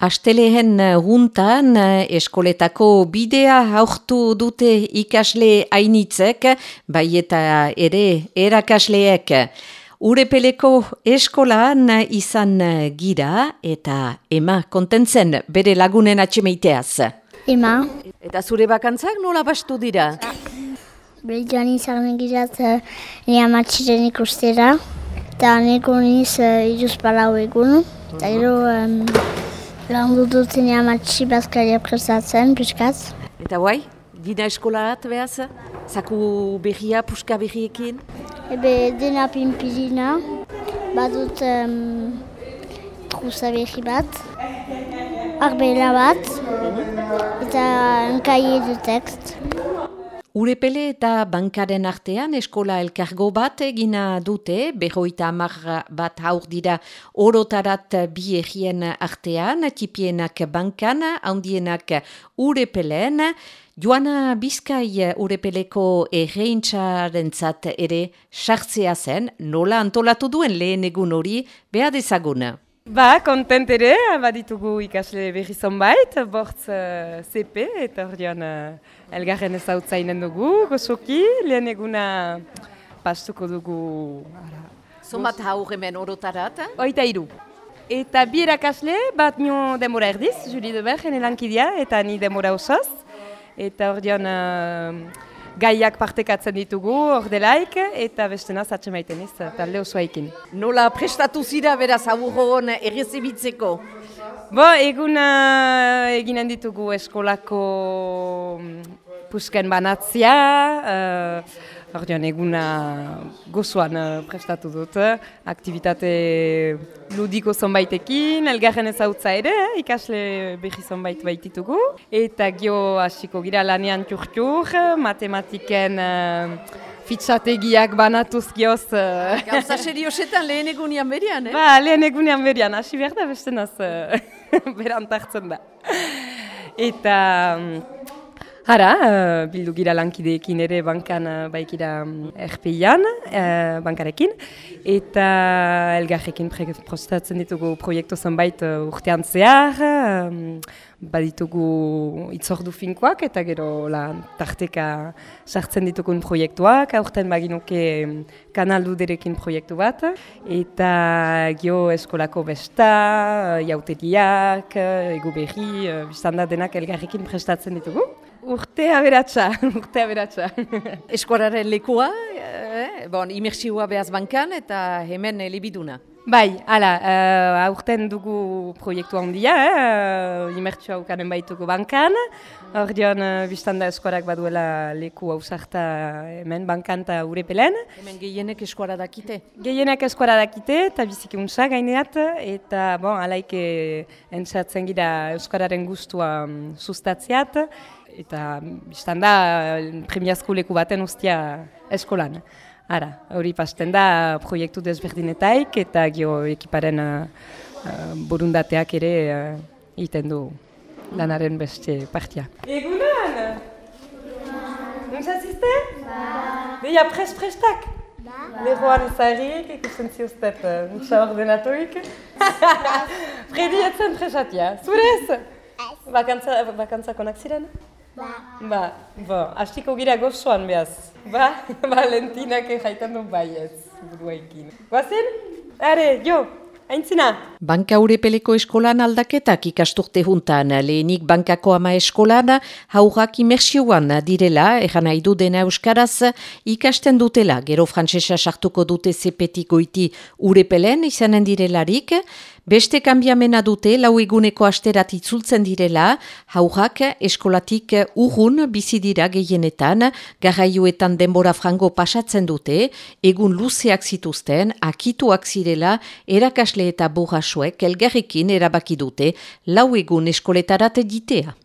Astelehen juntan eskoletako bidea haurtu dute ikasle hainitzek, bai eta ere erakasleek. Urepeleko eskolaan izan gira eta ema kontentzen bere lagunen atxemeiteaz. Ema. Eta zure bakantzak nola bastu dira? Beli joan izan egirat nire amatxiren ikustera. Eta neko niz iruz palau egun. Eta gero Lan dut zine amatxi bazkaria prestatzen, piskaz. Eta guai, dina eskolarat behaz? Zaku berria, puska berriekin? Ebe dena pimpirina, badut um, trusa berri bat, arbela bat, eta enkaie du tekst. Urepele eta bankaren artean eskola elkargo bat egina dute, behoita amar bat haur dira orotarat bi egien artean, tipienak bankan, handienak urepelen, Joana Bizkai urepeleko erreintzaren ere sartzea zen, nola antolatu duen lehen egun hori behar ezaguna. Ba, kontent ere, baditugu ikasle berri zonbait, bortz uh, CP, eta hori uh, elgarren ezautzainen dugu, gozoki, lehen eguna pastuko dugu... Zonbat haur hemen orotarat? Eh? Oita iru. Eta bi erakasle, bat nio demora erdiz, Juli de Bergen elankidea, eta ni demora osoz. Eta hori gaiak partekatzen ditugu, ordelaik, eta beste naz maiten ez, talde osoa ekin. Nola prestatu zira beraz aburrogon errezibitzeko? Bo, egun uh, eginen ditugu eskolako mm, pusken banatzia, uh, Ordean eguna gozoan uh, prestatu dut, aktivitate ludiko zonbaitekin, elgarren ezautza ere, ikasle behi zonbait baititugu. Eta gio hasiko gira lanean txurtxur, matematiken uh, fitxategiak banatuz gioz. Uh, Gauza seriosetan lehen egunian berian, eh? Ba, lehen egunian berian, hasi behar da beste naz uh, berantartzen da. Eta... Um, Hara, uh, bildu gira lankideekin ere bankan uh, baikira um, erpeian, uh, bankarekin, eta elgarrekin prostatzen ditugu proiektu zenbait urtean zehar, um, baditugu itzordu finkoak eta gero la, tarteka sartzen ditugun proiektuak, aurten baginuke kanaldu derekin proiektu bat, eta gio eskolako besta, jauteriak, egu berri, uh, biztanda denak elgarrekin prestatzen ditugu. Urte aberatsa, urte aberatsa. Eskuararen lekua, eh? bon, imersiua behaz bankan eta hemen libiduna. Bai, hala, uh, aurten dugu proiektu handia, eh? imertsua ukanen baituko bankan. Hor dion, uh, biztanda eskuarak baduela leku hausarta hemen bankan eta urepelen. Hemen gehienek eskuara dakite? Gehienek eskuara dakite eta biziki untsa gaineat. Eta, bon, alaike entzatzen gira eskuararen guztua um, sustatziat eta biztan da premiazko leku baten ustia eskolan. Ara, hori pasten da proiektu desberdinetaik eta gio ekiparen uh, uh, burundateak ere uh, iten du lanaren beste partia. Egunan! Nuntzazizte? Ba! Deia pres-prestak? Ba! Leroan ezagik, ikusten ziuztet, nuntza ordenatoik. Fredi etzen presatia, zurez? Bakantza, bakantza konak ziren? Ba. Ba, bo, hastiko gira gozoan behaz. Ba, Valentinak jaitan du baiez, buruaikin. Guazen? Are, jo, aintzina. Banka urepeleko eskolan aldaketak ikasturte juntan, lehenik bankako ama eskolan, haurrak imersioan direla, egan nahi du dena euskaraz, ikasten dutela, gero frantsesa sartuko dute zepetik goiti urepelen izanen direlarik, Beste kanbiamena dute lau eguneko asterat itzultzen direla, haujak eskolatik urrun bizi dira gehienetan, garraioetan denbora frango pasatzen dute, egun luzeak zituzten, akituak zirela, erakasle eta borrasuek elgarrekin erabaki dute, lau egun eskoletarat ditea.